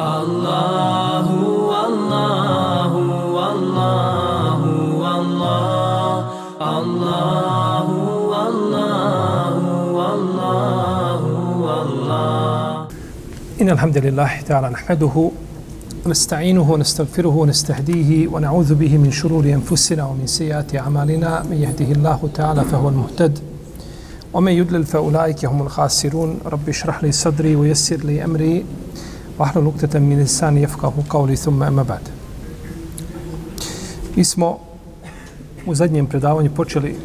Allahu, Allahu, Allahu, Allah, Allahu, Allahu, Allahu, Allah. إن الحمد لله تعالى نحمده ونستعينه ونستغفره ونستهديه ونعوذ به من شرور أنفسنا ومن سيئات أعمالنا. من يهده الله تعالى فهو المهتد ومن يضلل فأولئك هم الخاسرون. رب اشرح لي صدري ويسر لي أمري. واحلل عقدة من لساني يفقه قولي ثم أما بعد Mi smo u zadnjem predavanju počeli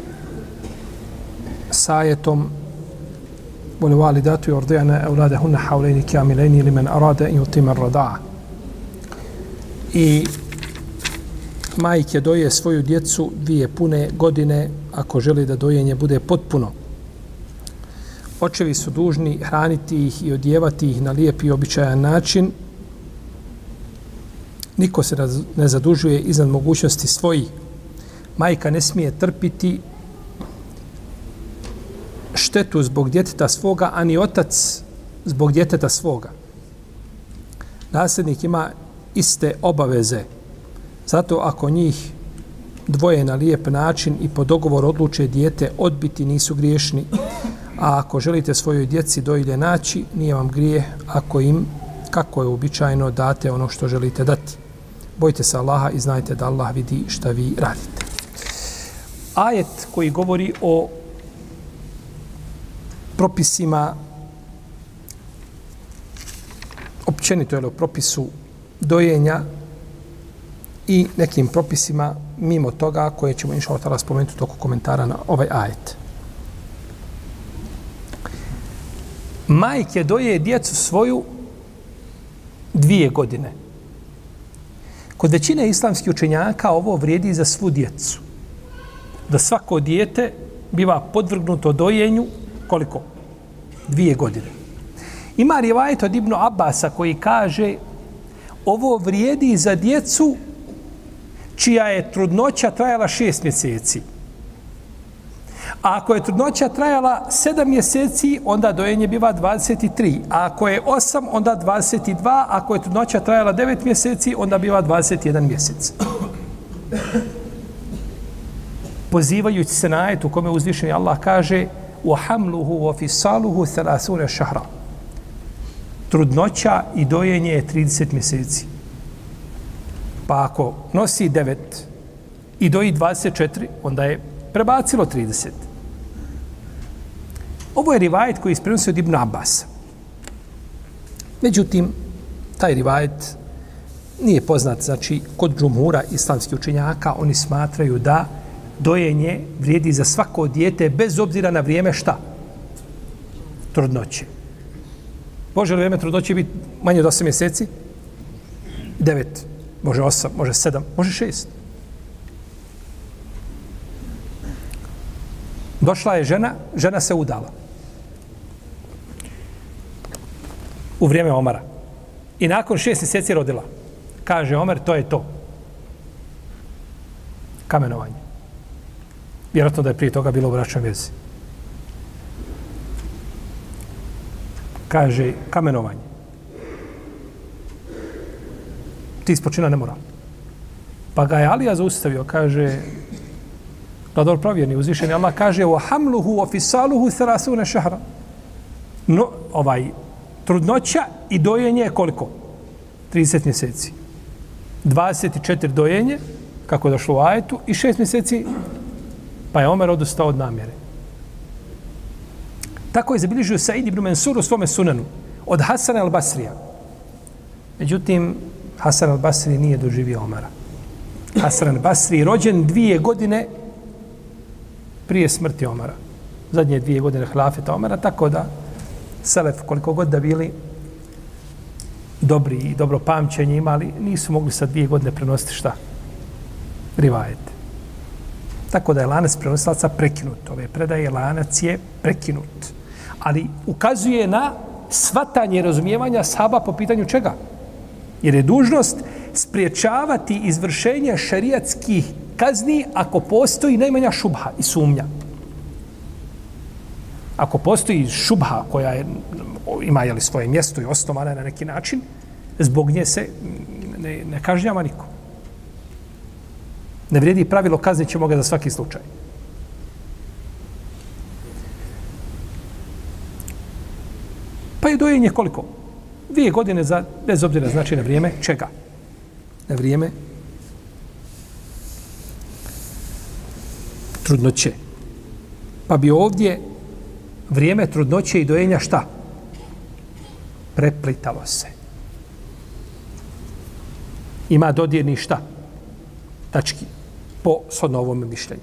sa ajetom والوالدات يرضعن أولادهن حولين كاملين لمن أراد أن يتم الرضاعة i majke doje svoju djecu dvije pune godine ako želi da dojenje bude potpuno. Očevi su dužni hraniti ih i odjevati ih na lijep i običajan način. Niko se ne zadužuje iznad mogućnosti svojih. Majka ne smije trpiti štetu zbog djeteta svoga, ani otac zbog djeteta svoga. Nasljednik ima iste obaveze. Zato ako njih dvoje na lijep način i po dogovor odluče dijete odbiti nisu griješni. A ako želite svojoj djeci dojilje naći, nije vam grije ako im, kako je uobičajeno, date ono što želite dati. Bojte se Allaha i znajte da Allah vidi šta vi radite. Ajet koji govori o propisima općenito je o propisu dojenja i nekim propisima mimo toga koje ćemo inša Allah spomenuti toko toku komentara na ovaj ajet. Majke doje djecu svoju dvije godine. Kod većine islamskih učenjaka ovo vrijedi za svu djecu. Da svako dijete biva podvrgnuto dojenju koliko? Dvije godine. Ima rivajet od Ibnu Abasa koji kaže ovo vrijedi za djecu čija je trudnoća trajala šest mjeseci. A ako je trudnoća trajala sedam mjeseci, onda dojenje biva 23. A ako je osam, onda 22. A ako je trudnoća trajala devet mjeseci, onda biva 21 mjesec. Pozivajući se na ajet u kome uzvišeni Allah kaže وحمله وفصاله 30 شهرا trudnoća i dojenje je 30 mjeseci. Pa ako nosi 9 i doji 24, onda je prebacilo 30. Ovo je rivajet koji isprenosi od Ibn Abbas. Međutim, taj rivajet nije poznat, znači, kod džumura islamskih učenjaka, oni smatraju da dojenje vrijedi za svako dijete bez obzira na vrijeme šta? Trudnoće. Može li vrijeme trudnoće biti manje od 8 mjeseci? 9, može 8, može 7, može 6. Došla je žena, žena se udala. U vrijeme Omara. I nakon šest mjeseci rodila. Kaže Omer, to je to. Kamenovanje. Vjerojatno da je prije toga bilo u bračnoj vezi. Kaže, kamenovanje. Ti ispočina ne mora. Pa ga je Alija zaustavio, kaže, Vlador pravjerni, uzvišeni Allah kaže, o hamluhu, o fisaluhu, tharasune šahra. No, ovaj, trudnoća i dojenje je koliko? 30 mjeseci. 24 dojenje, kako je došlo u ajetu, i 6 mjeseci Pa je Omer odustao od namjere. Tako je zabilježio Said ibn Mansur u svome sunanu od Hasan al-Basrija. Međutim, Hasan al-Basri nije doživio Omara. Hasan al-Basri rođen dvije godine prije smrti Omara. Zadnje dvije godine hlafeta Omara, tako da Selef, koliko god da bili dobri i dobro pamćenje imali, nisu mogli sa dvije godine prenositi šta? Rivajet. Tako da je lanac prenosilaca prekinut. Ove predaje lanac je prekinut. Ali ukazuje na svatanje razumijevanja saba po pitanju čega? Jer je dužnost spriječavati izvršenje šerijatskih kazni ako postoji najmanja šubha i sumnja. Ako postoji šubha koja je, ima jeli svoje mjesto i osnovana na neki način, zbog nje se ne, ne kažnjava niko. Ne vrijedi pravilo, kaznit ćemo ga za svaki slučaj. Pa je dojenje koliko? Dvije godine za, bez obzira znači na vrijeme čega? Na vrijeme trudnoće. Pa bi ovdje vrijeme trudnoće i dojenja šta? Preplitalo se. Ima dodirni šta? Tački. Po sodno ovom mišljenju.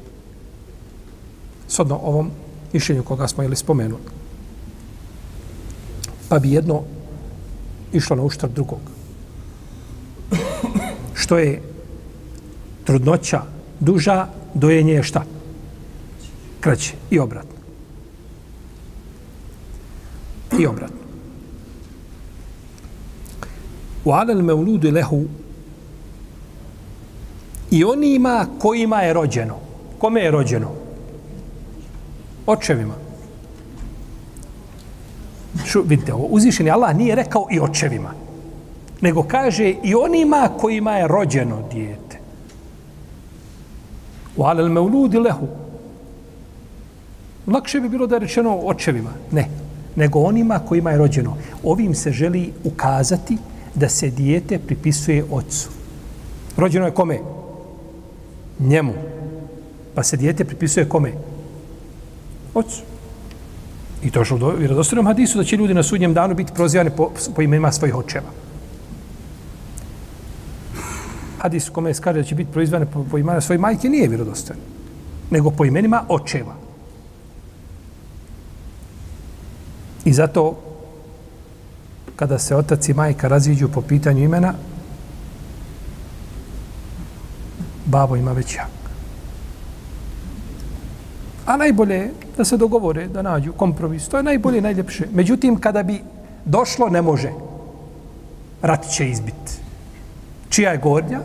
Sodno ovom mišljenju koga smo ili spomenuli. Pa bi jedno išlo na uštar drugog. Što je trudnoća duža, dojenje je šta? Kraće. I obratno. I obratno. U alel meuludu lehu i onima kojima je rođeno. Kome je rođeno? Očevima. Šu, vidite, ovo, uzvišeni Allah nije rekao i očevima, nego kaže i onima kojima je rođeno dijete. U alel meuludi lehu. Lakše bi bilo da je rečeno očevima. Ne, nego onima kojima je rođeno. Ovim se želi ukazati da se dijete pripisuje ocu. Rođeno je kome? Njemu. Pa se dijete pripisuje kome? Ocu. I to što u vjerodostojnom hadisu da će ljudi na sudnjem danu biti prozivani po, po imenima svojih očeva. Hadis kome je skaže da će biti proizvane po, po imenima svojih majke nije vjerodostojan. Nego po imenima očeva. I zato kada se otac i majka raziđu po pitanju imena, babo ima već jak. A najbolje je da se dogovore, da nađu kompromis. To je najbolje, najljepše. Međutim, kada bi došlo, ne može. Rat će izbiti. Čija je gornja?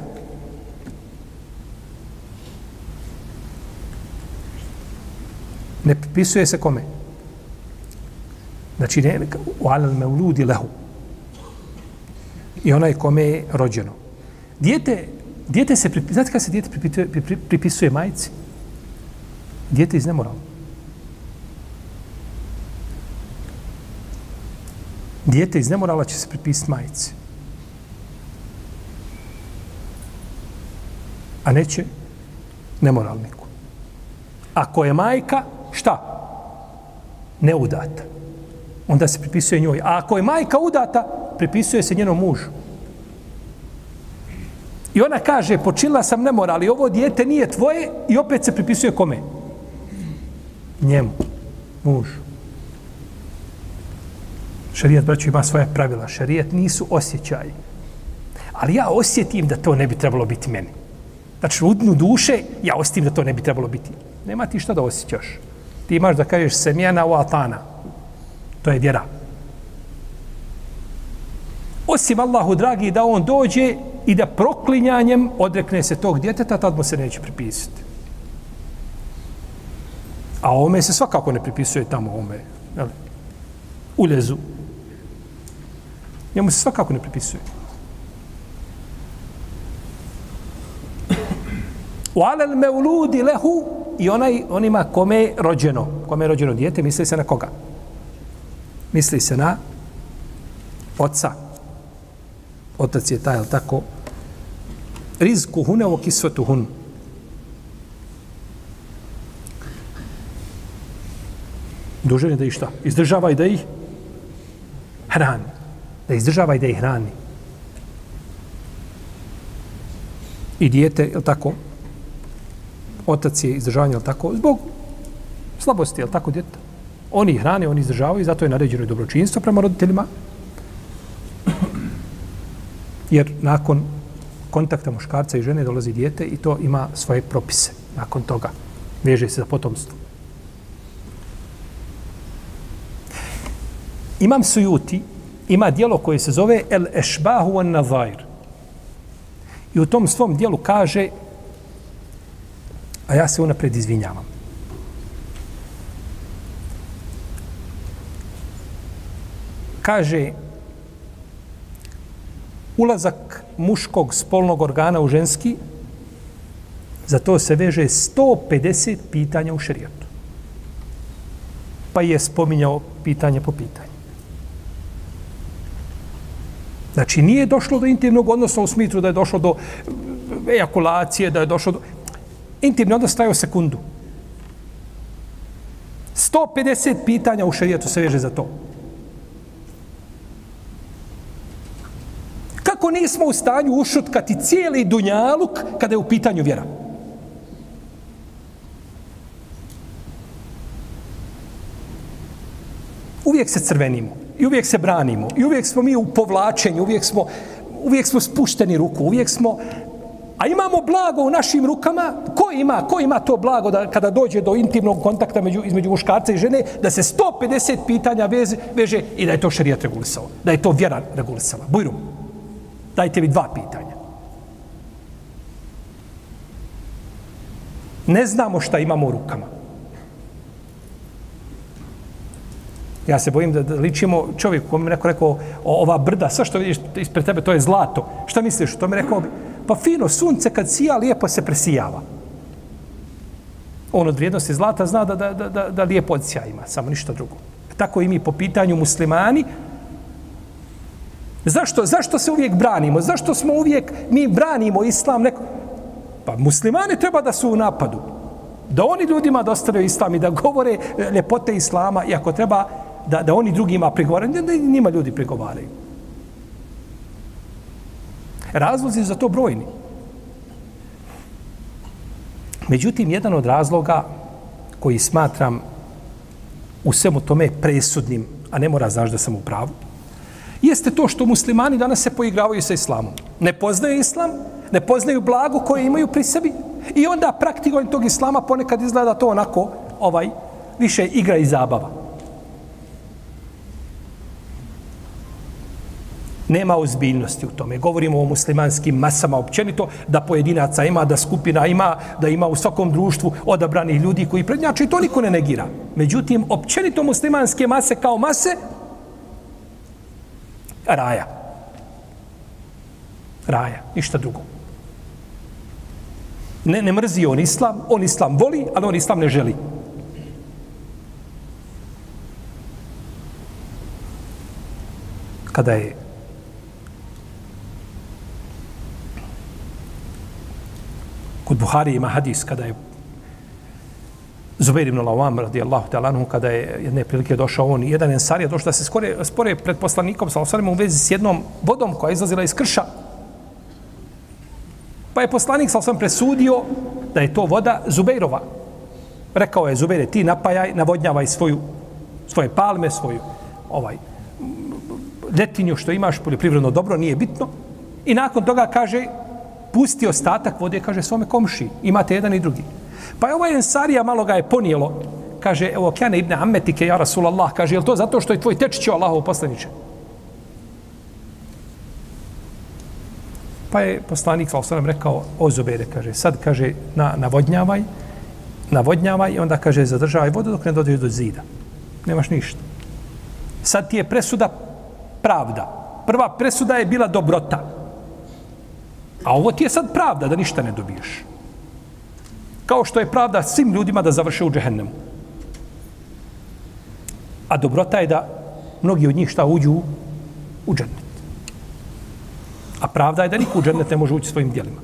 Ne pripisuje se kome? Znači, ne, u alal me uludi lehu. I onaj kome je rođeno. Dijete, dijete se, znate kada se dijete pripisuje, pripisuje majici? Dijete iz nemorala. Dijete iz nemorala će se pripisati majici. A neće nemoralniku. Ako je majka, šta? Neudata. Onda se pripisuje njoj. A ako je majka udata, pripisuje se njenom mužu. I ona kaže, počinila sam nemora, ali ovo dijete nije tvoje i opet se pripisuje kome? njemu, mužu. Šarijat, braću, ima svoje pravila. Šarijat nisu osjećaji. Ali ja osjetim da to ne bi trebalo biti meni. Znači, u dnu duše, ja osjetim da to ne bi trebalo biti. Nema ti šta da osjećaš. Ti imaš da kažeš semjena u atana. To je vjera. Osim Allahu, dragi, da on dođe i da proklinjanjem odrekne se tog djeteta, tad mu se neće pripisati. A ome se svakako ne pripisuje tamo ome. Jel? Uljezu. Njemu se svakako ne pripisuje. U alel meuludi lehu i onaj, onima kome je rođeno. Kome je rođeno dijete, misli se na koga? Misli se na oca. Otac je taj, ali tako? Rizku hune o kisvetu hun. dužan je da ih šta? Izdržava i da ih hrani. Da izdržava i da ih hrani. I dijete, je tako? Otac je izdržavanje, je tako? Zbog slabosti, je tako, djeta? Oni hrane, oni izdržavaju, zato je naređeno i dobročinstvo prema roditeljima. Jer nakon kontakta muškarca i žene dolazi dijete i to ima svoje propise nakon toga. Veže se za potomstvo. Imam Sujuti ima dijelo koje se zove El Ešbahu an Nazair. I u tom svom dijelu kaže, a ja se unapred izvinjavam. Kaže, ulazak muškog spolnog organa u ženski, za to se veže 150 pitanja u šerijatu. Pa je spominjao pitanje po pitanju. Znači, nije došlo do intimnog odnosa u smitru da je došlo do ejakulacije, da je došlo do... Intimni odnos u sekundu. 150 pitanja u šerijatu se veže za to. Kako nismo u stanju ušutkati cijeli dunjaluk kada je u pitanju vjera? Uvijek se crvenimo i uvijek se branimo i uvijek smo mi u povlačenju, uvijek smo, uvijek smo spušteni ruku, uvijek smo A imamo blago u našim rukama. Ko ima, ko ima to blago da kada dođe do intimnog kontakta među, između muškarca i žene, da se 150 pitanja veze, veže i da je to šarijat regulisao. Da je to vjera regulisala. Bujrum, dajte mi dva pitanja. Ne znamo šta imamo u rukama. Ja se bojim da, da ličimo čovjek kojem mi neko rekao, ova brda, sve što vidiš ispred tebe, to je zlato. Šta misliš? To mi rekao, bi, Pa fino, sunce kad sija, lijepo se presijava. On od vrijednosti zlata zna da, da, da, da lijepo od sija ima, samo ništa drugo. Tako i mi po pitanju muslimani. Zašto, zašto se uvijek branimo? Zašto smo uvijek, mi branimo islam? Neko... Pa muslimani treba da su u napadu. Da oni ljudima dostavljaju islam i da govore ljepote islama i ako treba da, da oni drugima pregovaraju, da njima ljudi pregovaraju. Razlozi za to brojni. Međutim, jedan od razloga koji smatram u svemu tome presudnim, a ne mora znaš da sam u pravu, jeste to što muslimani danas se poigravaju sa islamom. Ne poznaju islam, ne poznaju blago koje imaju pri sebi i onda praktikovanje tog islama ponekad izgleda to onako ovaj više igra i zabava. nema ozbiljnosti u tome. Govorimo o muslimanskim masama općenito, da pojedinaca ima, da skupina ima, da ima u svakom društvu odabranih ljudi koji prednjače i to niko ne negira. Međutim, općenito muslimanske mase kao mase, raja. Raja, ništa drugo. Ne, ne mrzi on islam, on islam voli, ali on islam ne želi. Kada je Kod Buhari ima hadis kada je Zubair ibn Lawam radijallahu ta'ala anhu kada je jedne prilike došao on i jedan ensar je došao da se skore, spore pred poslanikom sa osalim u vezi s jednom vodom koja je izlazila iz krša. Pa je poslanik sa presudio da je to voda Zubeirova. Rekao je Zubeire ti napajaj, navodnjavaj svoju, svoje palme, svoju ovaj letinju što imaš, poljoprivredno dobro, nije bitno. I nakon toga kaže, pusti ostatak vode, kaže svome komši. Imate jedan i drugi. Pa je ovaj ensarija malo ga je ponijelo. Kaže, evo, kjane ibne Ammetike, ja Rasulallah, kaže, je to zato što je tvoj tečić o Allahov poslaniče? Pa je poslanik, sa sam rekao, o Zubere, kaže, sad, kaže, na, navodnjavaj, navodnjavaj i onda, kaže, zadržavaj vodu dok ne dođe do zida. Nemaš ništa. Sad ti je presuda pravda. Prva presuda je bila dobrota. A ovo ti je sad pravda da ništa ne dobiješ. Kao što je pravda svim ljudima da završe u džehennemu. A dobrota je da mnogi od njih šta uđu u džennet. A pravda je da niko u džennet ne može ući svojim dijelima.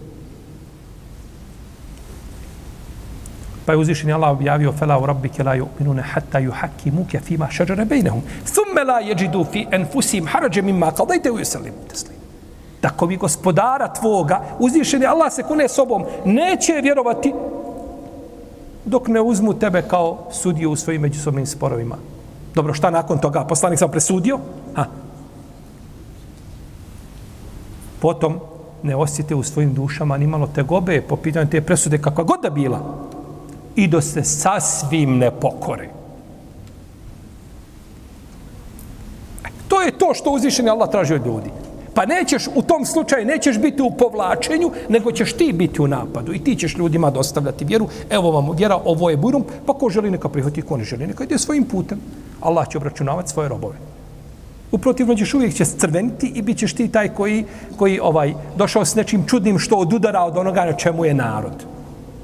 Pa je uzvišen Allah objavio fela u rabbi ke la yu'minuna hatta yuhakimu ke fima šađare bejnehum. Thumme la jeđidu fi enfusim harađe mimma qadajte u yusallim. Teslim tako mi gospodara tvoga, uzvišeni Allah se kune sobom, neće vjerovati dok ne uzmu tebe kao sudiju u svojim međusobnim sporovima. Dobro, šta nakon toga? Poslanik sam presudio? Ha. Potom ne osjete u svojim dušama ni malo tegobe po pitanju te presude kakva god da bila. I do se sasvim ne pokore. E, to je to što uzvišeni Allah traži od ljudi. Pa nećeš u tom slučaju, nećeš biti u povlačenju, nego ćeš ti biti u napadu i ti ćeš ljudima dostavljati vjeru. Evo vam vjera, ovo je burum, pa ko želi neka prihvati, ko ne želi neka ide svojim putem. Allah će obračunavati svoje robove. Uprotivno ćeš uvijek će crveniti i bit ćeš ti taj koji, koji ovaj došao s nečim čudnim što odudara od onoga na čemu je narod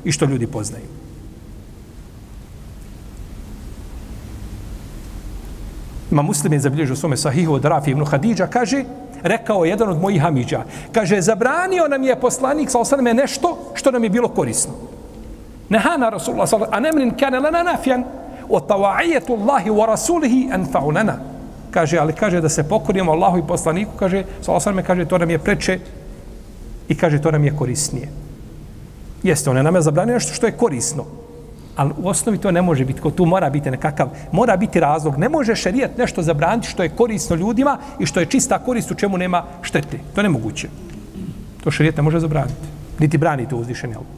i što ljudi poznaju. Ima muslim je zabilježio svome sahihu od Rafi ibn Hadidža, kaže, rekao jedan od mojih hamiđa, kaže, zabranio nam je poslanik sa osaname nešto što nam je bilo korisno. Nehana Rasulullah sallallahu sallam, a nemrin kane lana nafjan, o tava'ijetu Allahi wa rasulihi anfa'u lana. Kaže, ali kaže da se pokorimo Allahu i poslaniku, kaže, sa alaihi kaže, to nam je preče i kaže, to nam je korisnije. Jeste, on je nam je zabranio nešto što je korisno. Ali u osnovi to ne može biti, ko tu mora biti nekakav, mora biti razlog. Ne može šerijat nešto zabraniti što je korisno ljudima i što je čista korist u čemu nema štete. To je nemoguće. To šerijat ne može zabraniti. Niti brani to uzvišenje Allah.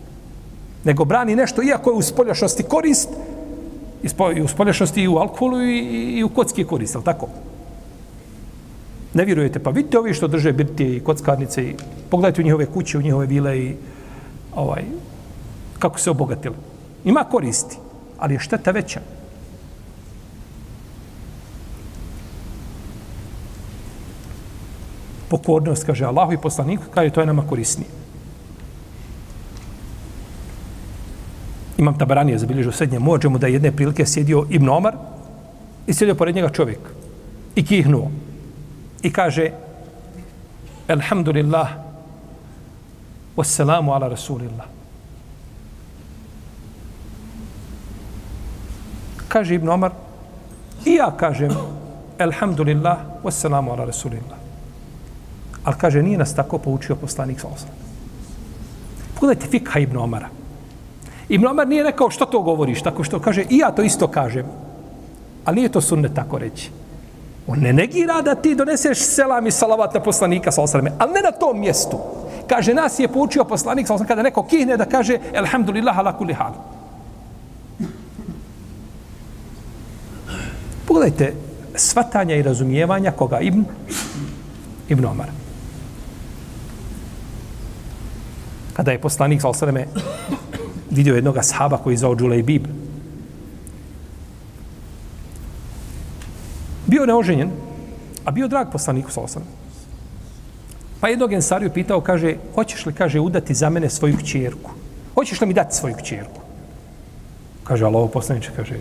Nego brani nešto, iako je u spoljašnosti korist, i u spoljašnosti i u alkoholu i, i u kocki je korist, ali tako? Ne vjerujete, pa vidite ovi što drže birtije i kockarnice i pogledajte u njihove kuće, u njihove vile i ovaj, kako se obogatili. Ima koristi, ali je šteta veća. Pokornost, kaže Allahu i poslaniku, kaže to je nama korisnije. Imam Tabarani je zabilježio srednje mođemo da je jedne prilike sjedio Ibn Omar i sjedio pored njega čovjek i kihnuo i kaže Alhamdulillah wassalamu ala rasulillah kaže Ibn Omar, i ja kažem, elhamdulillah, wassalamu ala rasulillah. Ali kaže, nije nas tako poučio poslanik sa osam. Pogledajte fikha Ibn Omara. Ibn Omar nije rekao što to govoriš, tako što kaže, i ja to isto kažem. Ali nije to sunne tako reći. On ne negira da ti doneseš selam i salavat na poslanika sa osrame, ali ne na tom mjestu. Kaže, nas je poučio poslanik sa osrame, kada neko kihne da kaže, elhamdulillah, ala kulli halu. Pogledajte svatanja i razumijevanja koga Ibn, Ibn Omar. Kada je poslanik sa osreme vidio jednog ashaba koji zao Džulej Bib. Bio neoženjen, a bio drag poslaniku sa osreme. Pa jednog ensariju pitao, kaže, hoćeš li, kaže, udati za mene svoju kćerku? Hoćeš li mi dati svoju kćerku? Kaže, ali ovo poslaniče, kaže,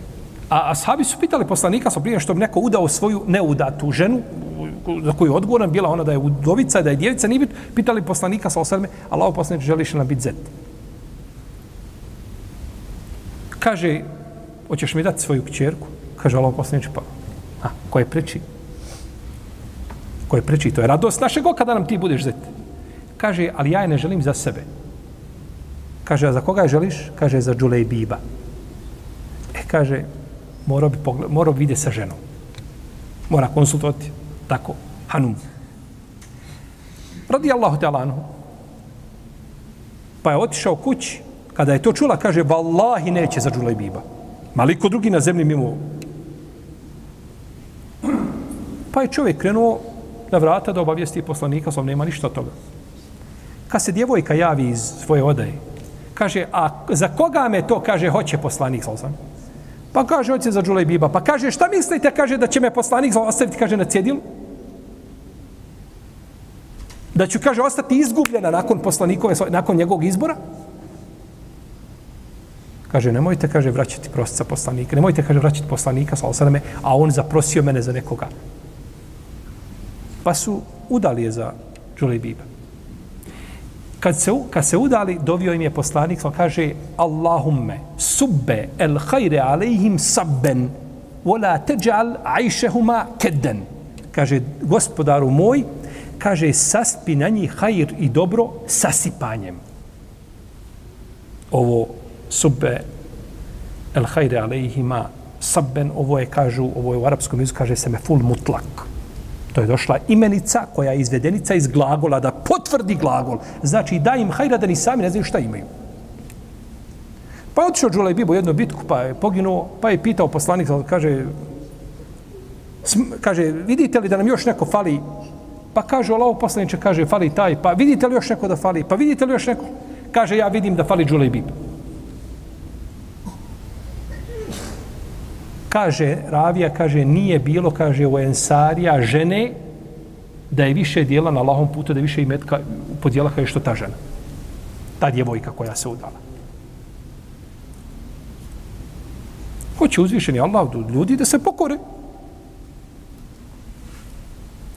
A ashabi su pitali poslanika sa prije što bi neko udao svoju neudatu ženu, za koju je odgovoran bila ona da je udovica, da je djevica, nije pitali poslanika sa osrme, Allah poslanik želiš li nam biti zet? Kaže, hoćeš mi dati svoju kćerku? Kaže Allah poslanik, pa, a, ko je preči? Ko je preči? To je radost našeg oka da nam ti budeš zet. Kaže, ali ja je ne želim za sebe. Kaže, a za koga je želiš? Kaže, za Džulej Biba. E, kaže, mora bi, pogled, mora bi vidjeti sa ženom. Mora konsultovati tako Hanum. Radi Allahu te anhu. Pa je otišao kući. Kada je to čula, kaže, vallahi neće za Džulaj Biba. Maliko drugi na zemlji mimo. Pa je čovjek krenuo na vrata da obavijesti poslanika, sam nema ništa od toga. Kad se djevojka javi iz svoje odaje, kaže, a za koga me to, kaže, hoće poslanik, sam Pa kaže, hoće za Džulej Biba. Pa kaže, šta mislite, kaže, da će me poslanik ostaviti, kaže, na cjedilu? Da ću, kaže, ostati izgubljena nakon poslanikove, nakon njegovog izbora? Kaže, nemojte, kaže, vraćati prostica poslanika. Nemojte, kaže, vraćati poslanika, sa osaname, a on zaprosio mene za nekoga. Pa su udali je za Džulej Biba kad se, kad se udali, dovio im je poslanik, on kaže, Allahumme, subbe el hajre alejhim sabben, wala teđal ajšehuma kedden. Kaže, gospodaru moj, kaže, saspi na njih hajr i dobro sasipanjem. Ovo subbe el hajre alejhima sabben, ovo je, kažu, ovo je u arapskom jeziku, kaže se me ful mutlak. To je došla imenica koja je izvedenica iz glagola da potvrdi glagol. Znači da im hajra da ni sami ne znaju šta imaju. Pa je otišao Džulaj u jednu bitku, pa je poginuo, pa je pitao poslanik, kaže, kaže, vidite li da nam još neko fali? Pa kaže, Allaho poslaniče, kaže, fali taj, pa vidite li još neko da fali? Pa vidite li još neko? Kaže, ja vidim da fali Džulaj kaže Ravija, kaže, nije bilo, kaže, u Ensarija žene da je više dijela na Allahom putu, da je više imetka podijela kao je što ta žena. Ta djevojka koja se udala. Hoće uzvišeni Allah ljudi da se pokore.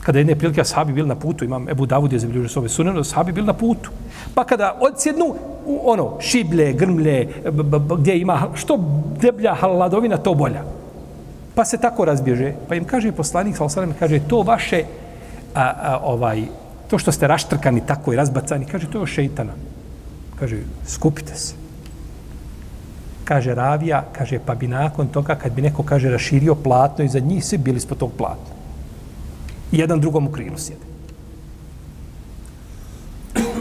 Kada jedne prilike sahabi bili na putu, imam Ebu Davud je zabilježio svoje sunene, sahabi bili na putu. Pa kada odsjednu, u ono, šiblje, grmlje, b, b, b, gdje ima, što deblja hladovina, to bolja. Pa se tako razbježe. Pa im kaže poslanik, sal salam, kaže, to vaše, a, a, ovaj, to što ste raštrkani tako i razbacani, kaže, to je šeitana. Kaže, skupite se. Kaže Ravija, kaže, pa bi nakon toga, kad bi neko, kaže, raširio platno i za njih, svi bili ispod tog platna. I Jedan drugom u krilu sjede.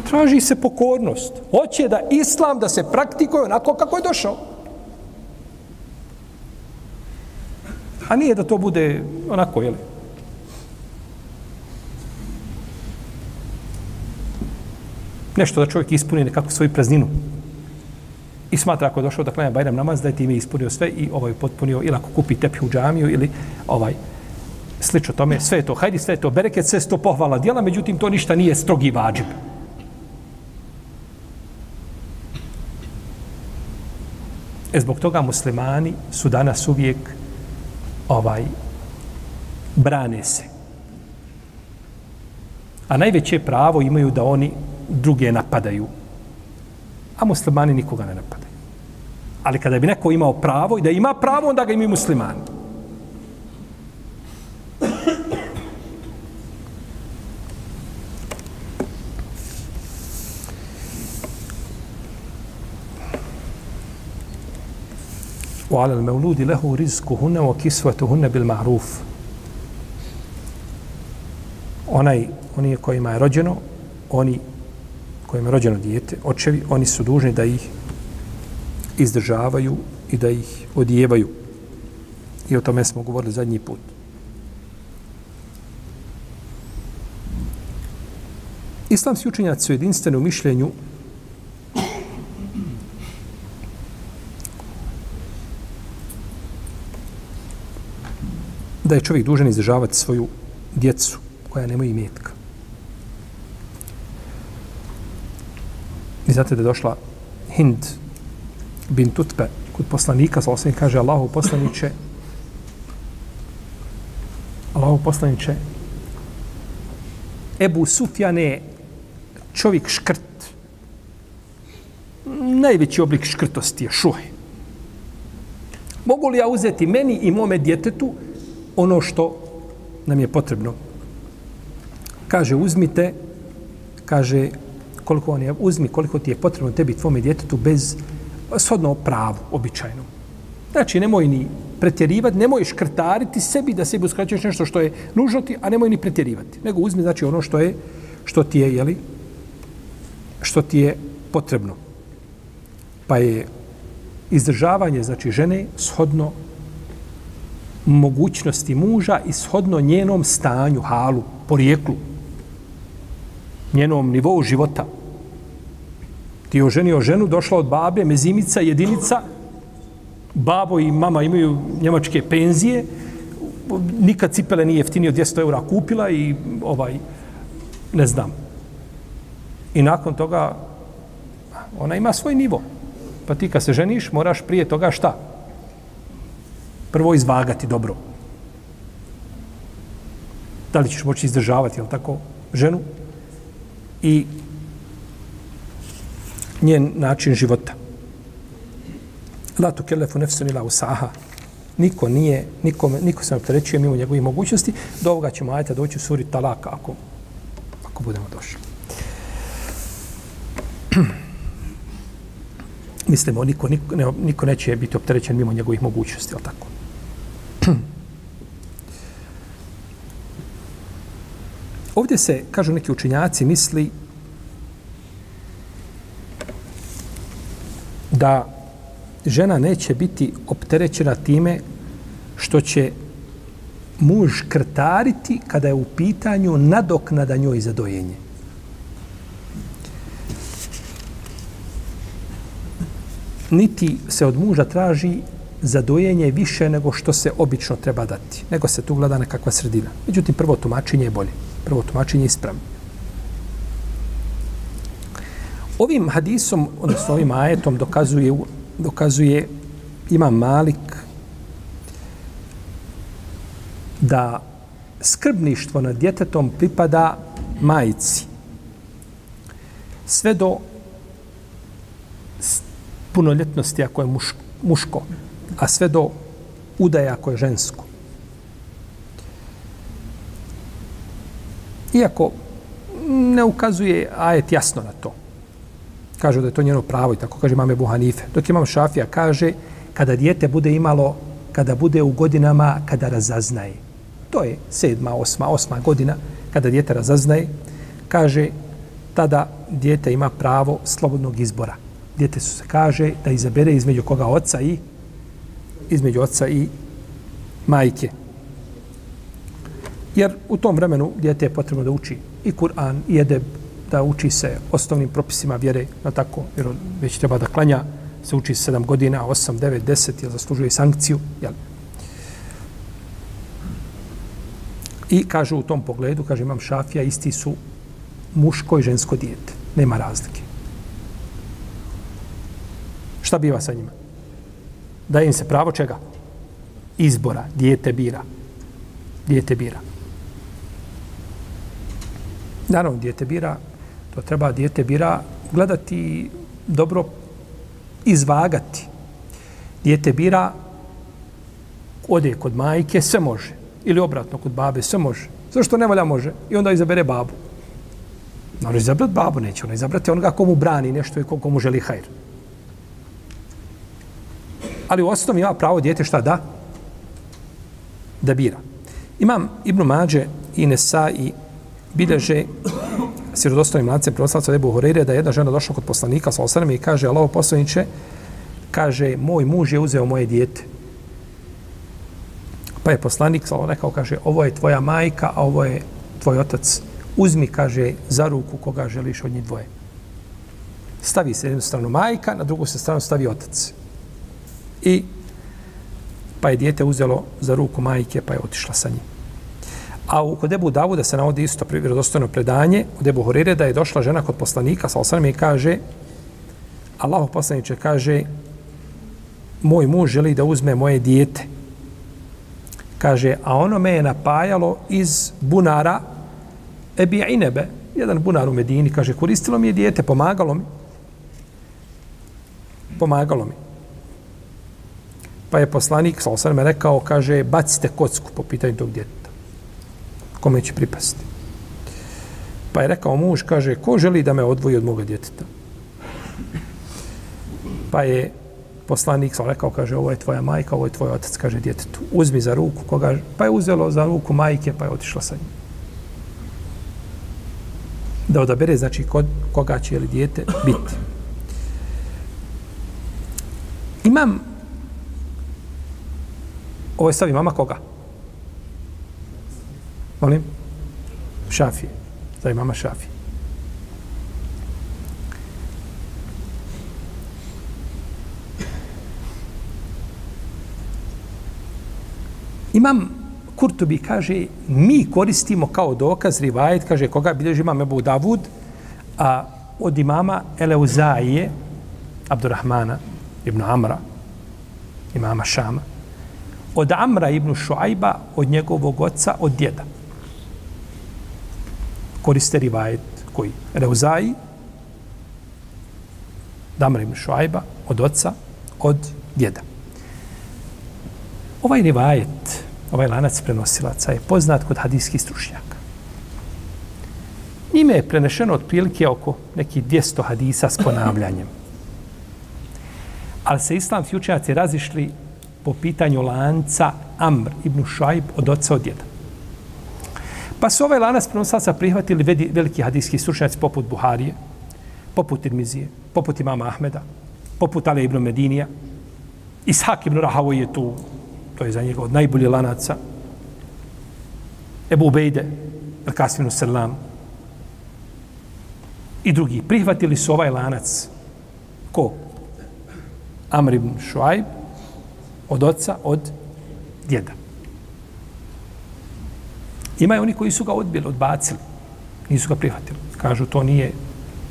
Traži se pokornost. Hoće da islam da se praktikuje onako kako je došao. A nije da to bude onako, jel? Nešto da čovjek ispuni nekakvu svoju prazninu. I smatra ako je došao da klanja Bajram namaz, da je time ispunio sve i ovaj potpunio, ili ako kupi tepih u džamiju, ili ovaj, slično tome, sve je to, hajdi, sve je to, bereket, sve je to pohvala djela, međutim, to ništa nije strogi vađib. E zbog toga muslimani su danas uvijek ovaj brane se. A najveće pravo imaju da oni druge napadaju. A muslimani nikoga ne napadaju. Ali kada bi neko imao pravo i da ima pravo, onda ga imaju muslimani. rizku alel mevludi lehu rizku hunne o bil ma'ruf. Onaj, oni kojima je rođeno, oni kojima je rođeno dijete, očevi, oni su dužni da ih izdržavaju i da ih odijevaju. I o tome smo govorili zadnji put. Islamski učenjaci su jedinstveni u mišljenju da je čovjek dužan izdržavati svoju djecu koja nemaju imetka. I znate da je došla Hind bin Tutbe kod poslanika, sa osvijem kaže Allahu poslaniće Allahu poslaniće Ebu Sufjan je čovjek škrt. Najveći oblik škrtosti je šuhe. Mogu li ja uzeti meni i mome djetetu ono što nam je potrebno. Kaže, uzmite, kaže, koliko on je, uzmi koliko ti je potrebno tebi i tvome djetetu bez shodno pravu, običajno. Znači, nemoj ni pretjerivati, nemoj škrtariti sebi da sebi uskraćuješ nešto što je nužno ti, a nemoj ni pretjerivati. Nego uzmi, znači, ono što je, što ti je, jeli, što ti je potrebno. Pa je izdržavanje, znači, žene shodno mogućnosti muža i shodno njenom stanju, halu, porijeklu, njenom nivou života. Ti oženio ženu, došla od babe, mezimica, jedinica, babo i mama imaju njemačke penzije, nikad cipele nije jeftinije od 200 eura kupila i ovaj, ne znam. I nakon toga ona ima svoj nivo. Pa ti kad se ženiš, moraš prije toga šta? Prvo izvagati dobro. Da li ćeš moći izdržavati, jel tako, ženu i njen način života. La tu kelefu nefsun ila usaha. Niko nije, niko, niko se ne opterećuje mimo njegovih mogućnosti. Do ovoga ćemo ajta doći u suri talaka ako, ako budemo došli. Mislimo, niko, niko, ne, niko neće biti opterećen mimo njegovih mogućnosti, jel tako? Ovdje se, kažu neki učinjaci, misli da žena neće biti opterećena time što će muž krtariti kada je u pitanju nadoknada njoj za dojenje. Niti se od muža traži za dojenje više nego što se obično treba dati. Nego se tu gleda nekakva sredina. Međutim, prvo tumačenje je bolje. Prvo tumačenje je ispravno. Ovim hadisom, odnosno ovim ajetom, dokazuje, dokazuje ima Malik da skrbništvo nad djetetom pripada majici. Sve do punoljetnosti ako je muško, muško, a sve do udaja ako je žensko. Iako ne ukazuje ajet jasno na to. Kaže da je to njeno pravo i tako kaže mame Buhanife. Dok imam Šafija kaže kada dijete bude imalo, kada bude u godinama kada razaznaje. To je sedma, osma, osma godina kada dijete razaznaje. Kaže tada dijete ima pravo slobodnog izbora. Dijete su se kaže da izabere između koga oca i između oca i majke. Jer u tom vremenu dijete je potrebno da uči i Kur'an, i Edeb, da uči se osnovnim propisima vjere, na tako, jer on već treba da klanja, se uči 7 godina, 8, 9, 10, jer zaslužuje sankciju. Jel? I kažu u tom pogledu, kaže imam šafija, isti su muško i žensko dijete. Nema razlike. Šta biva sa njima? Da im se pravo čega? Izbora. Dijete bira. Dijete bira. Naravno, dijete bira, to treba dijete bira gledati dobro izvagati. Dijete bira ode kod majke, sve može. Ili obratno, kod babe, sve može. Zašto ne valja može? I onda izabere babu. Može izabrat babu, neće ono izabrati onoga komu brani nešto i komu želi hajr. Ali u osnovi ima pravo dijete šta da? Da bira. Imam Ibn Mađe i Nesa i bilježe sirodostojnim lancem prenoslaca Ebu Horeire da je jedna žena došla kod poslanika sa osanem i kaže, Allaho poslaniće, kaže, moj muž je uzeo moje dijete. Pa je poslanik sa rekao, kaže, ovo je tvoja majka, a ovo je tvoj otac. Uzmi, kaže, za ruku koga želiš od njih dvoje. Stavi se jednu stranu majka, na drugu se stranu stavi otac. I pa je dijete uzelo za ruku majke, pa je otišla sa njim. A u kod Ebu Davuda se navodi isto vjerodostojno predanje od Ebu Horire da je došla žena kod poslanika sa osanem i kaže Allahov poslaniče kaže moj muž želi da uzme moje dijete. Kaže, a ono me je napajalo iz bunara Ebi Inebe, jedan bunar u Medini, kaže, koristilo mi je dijete, pomagalo mi. Pomagalo mi. Pa je poslanik, sa osanem, rekao, kaže, bacite kocku po pitanju tog djeteta kome će pripasti. Pa je rekao muž, kaže, ko želi da me odvoji od moga djeteta? Pa je poslanik sam rekao, kaže, ovo je tvoja majka, ovo je tvoj otac, kaže djetetu. Uzmi za ruku koga, pa je uzelo za ruku majke, pa je otišla sa njim. Da odabere, znači, kod, koga će li dijete biti. Imam, ovo je stavi mama koga? Molim? Šafije. Za imama Šafije. Imam Kurtubi kaže, mi koristimo kao dokaz rivajet, kaže, koga bilježi imam Ebu Davud, a od imama Eleuzaije, Abdurrahmana, ibn Amra, imama Šama, od Amra ibn Šuajba, od njegovog oca, od djeda koriste rivajet koji Reuzaji, Damar ibn Šuajba, od oca, od djeda. Ovaj rivajet, ovaj lanac prenosilaca je poznat kod hadijskih stručnjaka. Njime je prenešeno otprilike oko nekih 200 hadisa s ponavljanjem. Ali se islamski učenjaci razišli po pitanju lanca Amr ibn Šajb od oca od djeda. Pa su ovaj lanac prenosaca prihvatili veliki hadijski stručnjaci poput Buharije, poput Tirmizije, poput imama Ahmeda, poput Ali ibn Medinija. Ishak ibn Rahavo je tu, to je za njega od najbolji lanaca. Ebu Ubejde, Al-Kasminu Selam. I drugi. Prihvatili su ovaj lanac. Ko? Amr ibn Šuajb Od oca, od djeda. Ima oni koji su ga odbili, odbacili. Nisu ga prihvatili. Kažu, to nije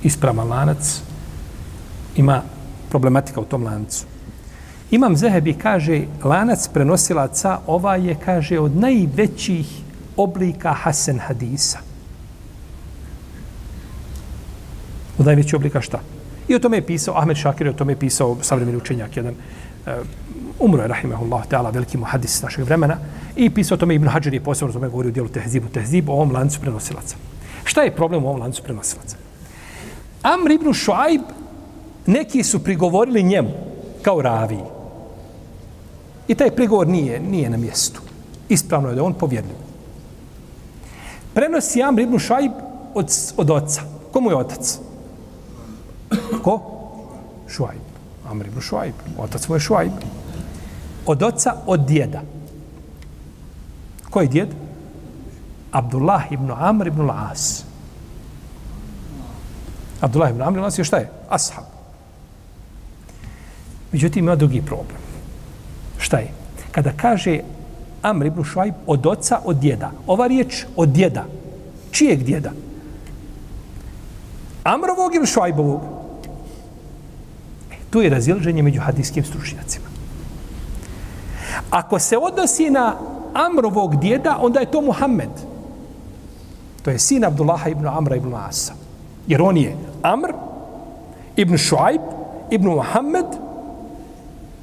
ispravan lanac. Ima problematika u tom lancu. Imam Zehebi kaže, lanac prenosilaca, ova je, kaže, od najvećih oblika Hasan hadisa. Od najvećih oblika šta? I o tome je pisao, Ahmed Šakir o tome je pisao savremeni učenjak, jedan umro je, rahimahullah, ta'ala, veliki muhadis našeg vremena, i pisao tome Ibn Hajar je posebno o tome govorio u dijelu Tehzibu, Tehzibu, o ovom lancu prenosilaca. Šta je problem u ovom lancu prenosilaca? Amr ibn Shuaib, neki su prigovorili njemu, kao ravi. I taj prigovor nije, nije na mjestu. Ispravno je da on povjerljiv. Prenosi Amr ibn Shuaib od, od oca. Komu je otac? Ko? Shuaib. Amr ibn Shuaib. Otac mu je Šuaib. Od oca, od djeda. Koji djed? Abdullah ibn Amr ibn As. Abdullah ibn Amr ibn As je šta je? Ashab. Međutim, ima drugi problem. Šta je? Kada kaže Amr ibn Šuaib od oca, od djeda. Ova riječ od djeda. Čijeg djeda? Amrovog ili Šuaibovog? Tu je razilženje među hadijskim stručnjacima. Ako se odnosi na Amrovog djeda, onda je to Muhammed. To je sin Abdullaha ibn Amra ibn Asa. Jer on je Amr ibn Shuaib, ibn Muhammed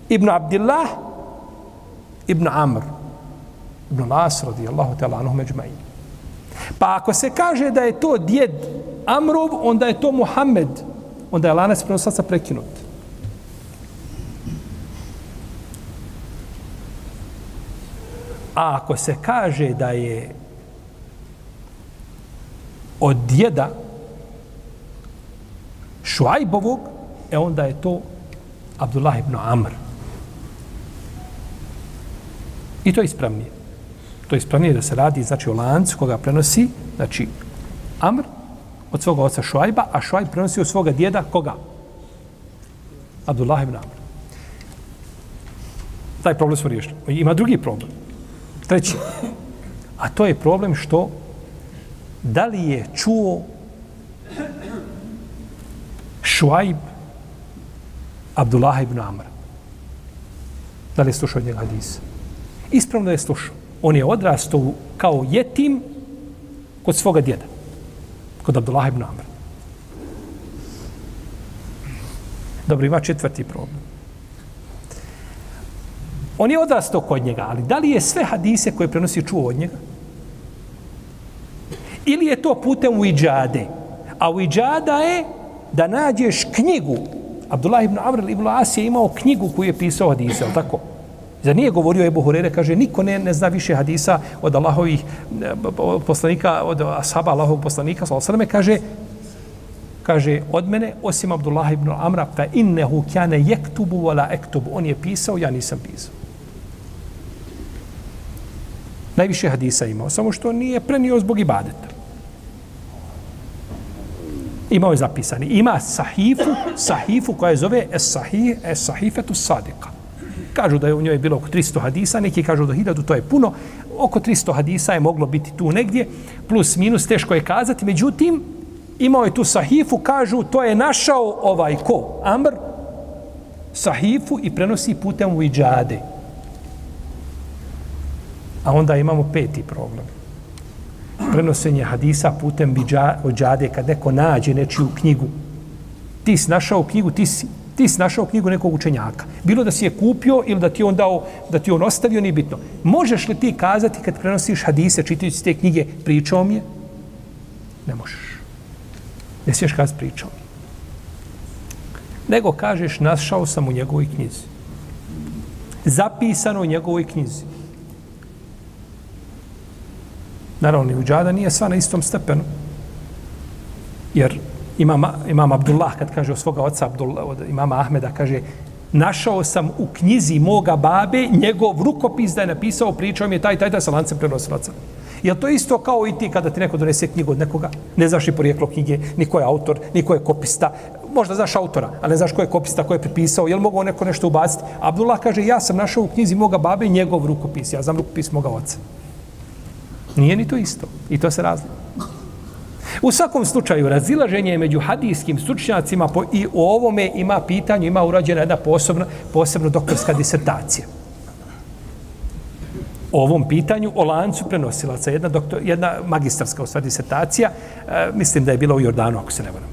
ibn Abdillah ibn Amr ibn As radijallahu ta'ala anuhu međma'in. Pa ako se kaže da je to djed Amrov, onda je to Muhammed. Onda je lanac prenosaca prekinut. A ako se kaže da je od djeda Šuajbovog, e onda je to Abdullah ibn Amr. I to je ispravnije. To je ispravnije da se radi znači, o lancu koga prenosi, znači Amr od svoga oca Šuajba, a Šuajb prenosi od svoga djeda koga? Abdullah ibn Amr. Taj problem smo riješili. Ima drugi problem. Treći. A to je problem što da li je čuo Šuajb Abdullah ibn Amr. Da li je slušao njega hadisa? Ispravno da je slušao. On je odrastao kao jetim kod svoga djeda. Kod Abdullah ibn Amr. Dobro, ima četvrti problem. On je odrastao kod njega, ali da li je sve hadise koje prenosi čuo od njega? Ili je to putem u iđade? A u iđada je da nađeš knjigu. Abdullah ibn Amr ibn As je imao knjigu koju je pisao hadise, ali tako? Zar nije govorio Ebu Hurere, kaže, niko ne, ne zna više hadisa od Allahovih eh, poslanika, od ashaba Allahovog poslanika, sallam, kaže, kaže, od mene, osim Abdullah ibn Amra, fa innehu kjane jektubu wala ektubu. On je pisao, ja nisam pisao. Najviše hadisa imao, samo što nije prenio zbog ibadeta. Imao je zapisani. Ima sahifu, sahifu koja je zove es, sahih, es sahifetu sadika. Kažu da je u njoj bilo oko 300 hadisa, neki kažu da 1000, to je puno. Oko 300 hadisa je moglo biti tu negdje, plus minus, teško je kazati. Međutim, imao je tu sahifu, kažu, to je našao ovaj ko? Amr, sahifu i prenosi putem u iđade. A onda imamo peti problem. Prenosenje hadisa putem ođade kad neko nađe nečiju knjigu. Ti si našao knjigu, ti si, ti si našao knjigu nekog učenjaka. Bilo da si je kupio ili da ti on dao, da ti on ostavio, nije bitno. Možeš li ti kazati kad prenosiš hadise, čitajući te knjige, pričao mi je? Ne možeš. Ne smiješ kazati pričao mi. Nego kažeš, našao sam u njegovoj knjizi. Zapisano u njegovoj knjizi. Naravno, ni uđada nije sva na istom stepenu. Jer imam, imam Abdullah, kad kaže o svoga oca Abdullah, od imama Ahmeda, kaže našao sam u knjizi moga babe njegov rukopis da je napisao, pričao mi je taj, taj, taj sa lancem prenosilaca. Jel to isto kao i ti kada ti neko donese knjigu od nekoga? Ne znaš ni porijeklo knjige, ni ko je autor, ni ko je kopista. možda znaš autora, a ne znaš ko je kopista, ko je prepisao, Jel mogu mogao neko nešto ubaciti? Abdullah kaže, ja sam našao u knjizi moga babe njegov rukopis, ja znam rukopis moga oca. Nije ni to isto. I to se razlika. U svakom slučaju, razilaženje među hadijskim stručnjacima po, i o ovome ima pitanje, ima urađena jedna posebna, posebno doktorska disertacija. O ovom pitanju, o lancu prenosilaca, jedna, doktor, jedna magistarska stvari disertacija, e, mislim da je bila u Jordanu, ako se ne varam.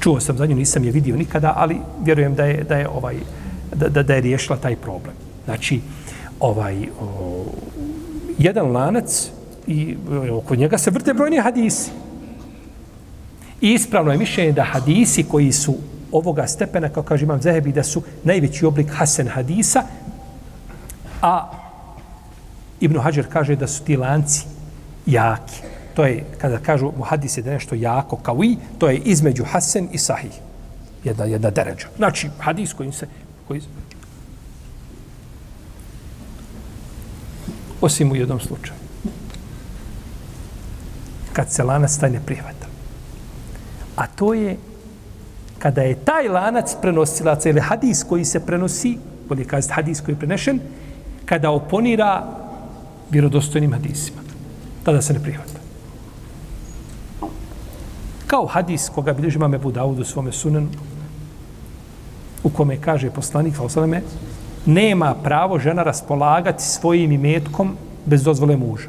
Čuo sam za nju, nisam je vidio nikada, ali vjerujem da je, da je, ovaj, da, da, da je riješila taj problem. Znači, ovaj, o, jedan lanac i oko njega se vrte brojni hadisi. I ispravno je mišljenje da hadisi koji su ovoga stepena, kao kaže imam Zehebi, da su najveći oblik Hasan hadisa, a Ibn Hajar kaže da su ti lanci jaki. To je, kada kažu mu hadise da je nešto jako kao i, to je između Hasan i Sahih. Jedna, jedna deređa. Znači, hadis koji se... Koji... Osim u jednom slučaju kad se lanac taj ne prihvata. A to je kada je taj lanac prenosilaca ili hadis koji se prenosi, bolje kazati hadis koji je prenešen, kada oponira vjerodostojnim hadisima. Tada se ne prihvata. Kao hadis koga bilježi mame Budaud u svome sunenu, u kome kaže poslanik, Falusaleme, nema pravo žena raspolagati svojim imetkom bez dozvole muža.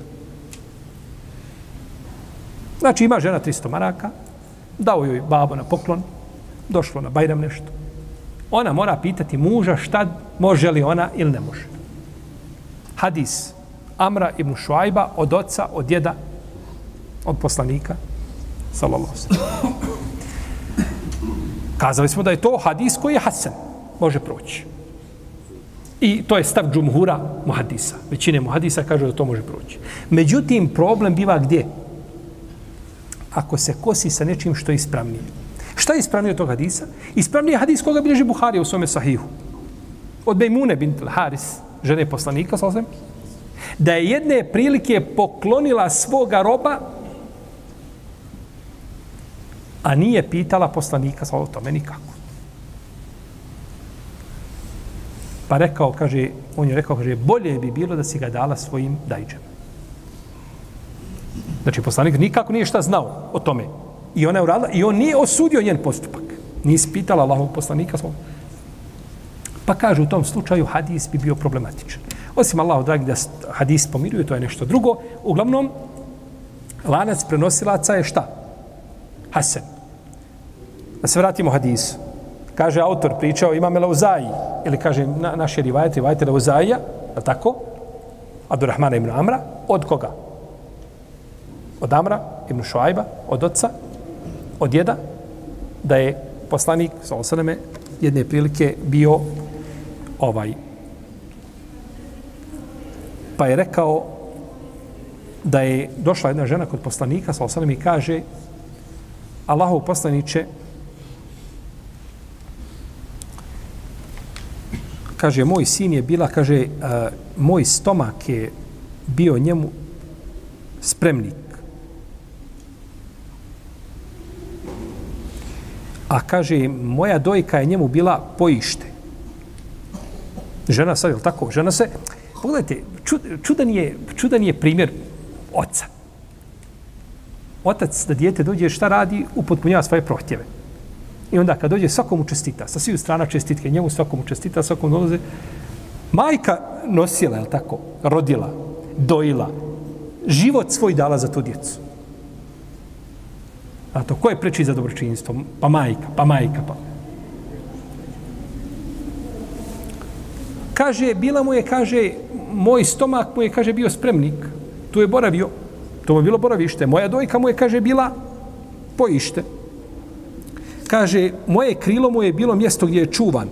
Znači ima žena 300 maraka, dao joj babo na poklon, došlo na Bajram nešto. Ona mora pitati muža šta može li ona ili ne može. Hadis Amra ibn Šuajba od oca, od djeda, od poslanika, sallallahu Kazali smo da je to hadis koji je Hasan, može proći. I to je stav džumhura muhadisa. Većine muhadisa kažu da to može proći. Međutim, problem biva gdje? ako se kosi sa nečim što je ispravnije. Šta je ispravnije od tog hadisa? Ispravnije je hadis koga bilježi Buharija u svome sahihu. Od Bejmune bint Haris, žene poslanika, sa da je jedne prilike poklonila svoga roba, a nije pitala poslanika sa o tome nikako. Pa rekao, kaže, on je rekao, kaže, bolje bi bilo da si ga dala svojim dajđama. Znači, poslanik nikako nije šta znao o tome. I ona je uradila, i on nije osudio njen postupak. Nije ispitala Allahov poslanika svoj. Pa kaže, u tom slučaju hadis bi bio problematičan. Osim Allah, dragi, da hadis pomiruje, to je nešto drugo. Uglavnom, lanac prenosilaca je šta? Hasan. Da se vratimo hadisu. Kaže autor, pričao imam Elauzaji, ili kaže na, naše rivajete, rivajete Elauzajija, je tako? Abdurrahmana ibn Amra, od koga? od Amra ibn Šuajba, od oca, od djeda, da je poslanik, sa osaneme, jedne prilike bio ovaj. Pa je rekao da je došla jedna žena kod poslanika, sa osaneme, i kaže Allahov poslaniće, kaže, moj sin je bila, kaže, uh, moj stomak je bio njemu spremnik. a kaže, moja dojka je njemu bila poište. Žena sad, je tako? Žena se, pogledajte, čudan je, čudan je primjer oca. Otac, da dijete dođe, šta radi? Upotpunjava svoje prohtjeve. I onda kad dođe, svakom čestita. Sa svih strana čestitke, njemu svakom čestita, svakom dolaze. Majka nosila, je tako? Rodila, dojila, život svoj dala za tu djecu. A to ko je preči za dobročinstvo? Pa majka, pa majka, pa. Kaže, bila mu je, kaže, moj stomak mu je, kaže, bio spremnik. Tu je boravio. To mu je bilo boravište. Moja dojka mu je, kaže, bila poište. Kaže, moje krilo mu je bilo mjesto gdje je čuvan.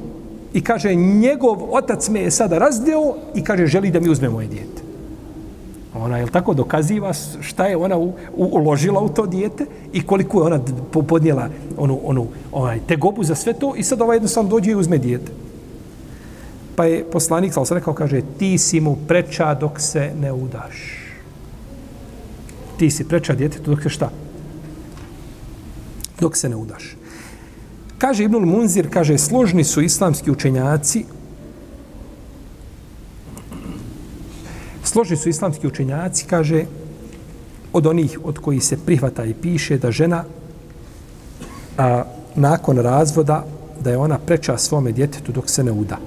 I kaže, njegov otac me je sada razdeo i kaže, želi da mi uzme moje dijete. Ona je tako dokaziva šta je ona u, u, uložila u to dijete i koliko je ona podnijela onu, onu onaj, tegobu za sve to i sad ovaj jednostavno dođe i uzme dijete. Pa je poslanik, ali sam rekao, kaže, ti si mu preča dok se ne udaš. Ti si preča djetetu dok se šta? dok se ne udaš. Kaže Ibnul Munzir, kaže, složni su islamski učenjaci složni su islamski učenjaci, kaže, od onih od koji se prihvata i piše da žena a, nakon razvoda da je ona preča svome djetetu dok se ne uda.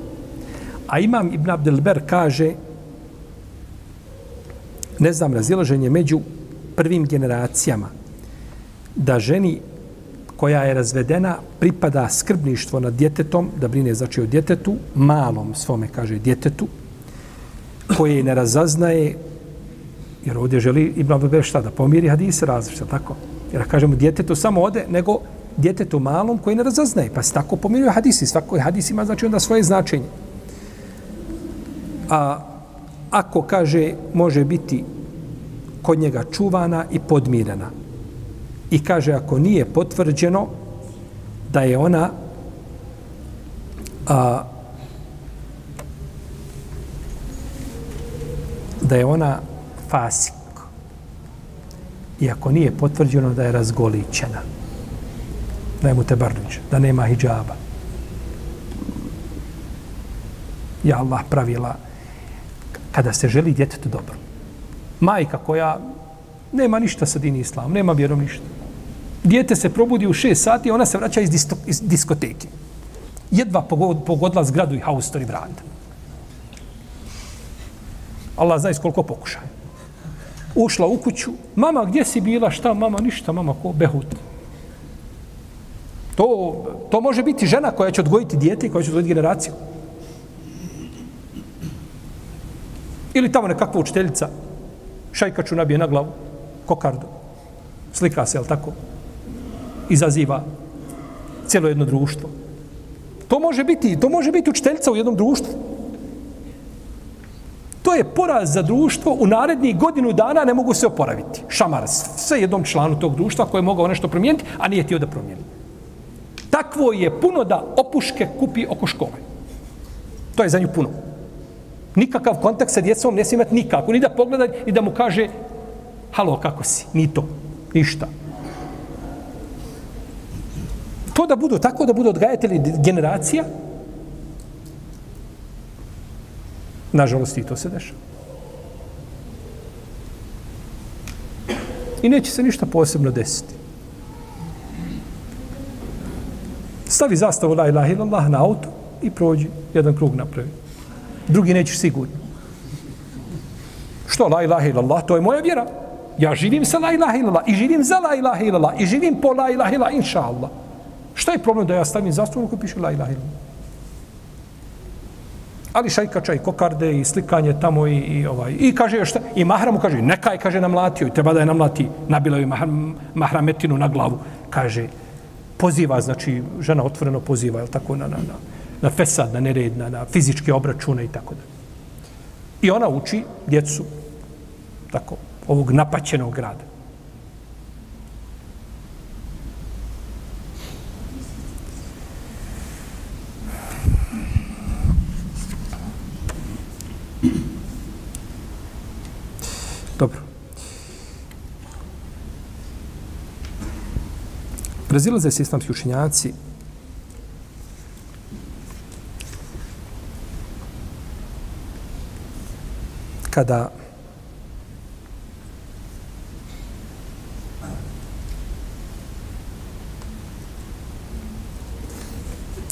A imam Ibn Abdelber kaže ne znam razilaženje među prvim generacijama da ženi koja je razvedena pripada skrbništvo nad djetetom, da brine znači o djetetu, malom svome, kaže, djetetu, koje ne razaznaje, jer ovdje želi Ibn Abdelber šta, da pomiri hadise različite, tako? Jer kažemo djetetu samo ode, nego djetetu malom koji ne razaznaje. Pa se tako pomiruje hadisi. Svako hadis ima znači onda svoje značenje. A ako kaže može biti kod njega čuvana i podmirena. I kaže ako nije potvrđeno da je ona a, da je ona fasik. I ako nije potvrđeno da je razgoličena da je mu te barnič, da nema hijjaba. Ja Allah pravila kada se želi djetetu dobro. Majka koja nema ništa sa dini islam, nema vjerom ništa. Dijete se probudi u 6 sati, ona se vraća iz, disto, iz diskoteke. Jedva pogodila zgradu i haustor i branda. Allah zna iz koliko pokušaja. Ušla u kuću. Mama, gdje si bila? Šta, mama? Ništa, mama, ko behut. To, to može biti žena koja će odgojiti dijete i koja će odgojiti generaciju. Ili tamo nekakva učiteljica, šajkaču nabije na glavu, kokardu, slika se, jel tako, izaziva cijelo jedno društvo. To može biti, to može biti učiteljica u jednom društvu. To je poraz za društvo, u narednih godinu dana ne mogu se oporaviti. Šamar, sve jednom članu tog društva koji je mogao nešto promijeniti, a nije htio da promijeni. Takvo je puno da opuške kupi oko škole. To je za nju puno. Nikakav kontakt sa djecom ne smije imati nikako. Ni da pogleda i da mu kaže halo, kako si? Ni to. Ništa. To da budu tako, da budu odgajatelji generacija, nažalost i to se dešava. I neće se ništa posebno desiti. stavi zastavu la ilaha illallah na auto i prođi jedan krug napravi. Drugi nećeš sigurno. Što la ilaha illallah? To je moja vjera. Ja živim sa la ilaha illallah i živim za la ilaha illallah i živim po la ilaha illallah, inša Allah. Šta je problem da ja stavim zastavu koju piše la ilaha illallah? Ali šajkača i kokarde i slikanje tamo i, i ovaj i kaže još šta i mahramu kaže neka je kaže namlatio i treba da je namlati nabila je mahram, mahrametinu na glavu kaže poziva, znači žena otvoreno poziva, je tako, na, na, na, na fesad, na nered, na, na fizičke obračune i tako da. I ona uči djecu tako, ovog napaćenog grada. Dobro. Razilaze se islamski učenjaci kada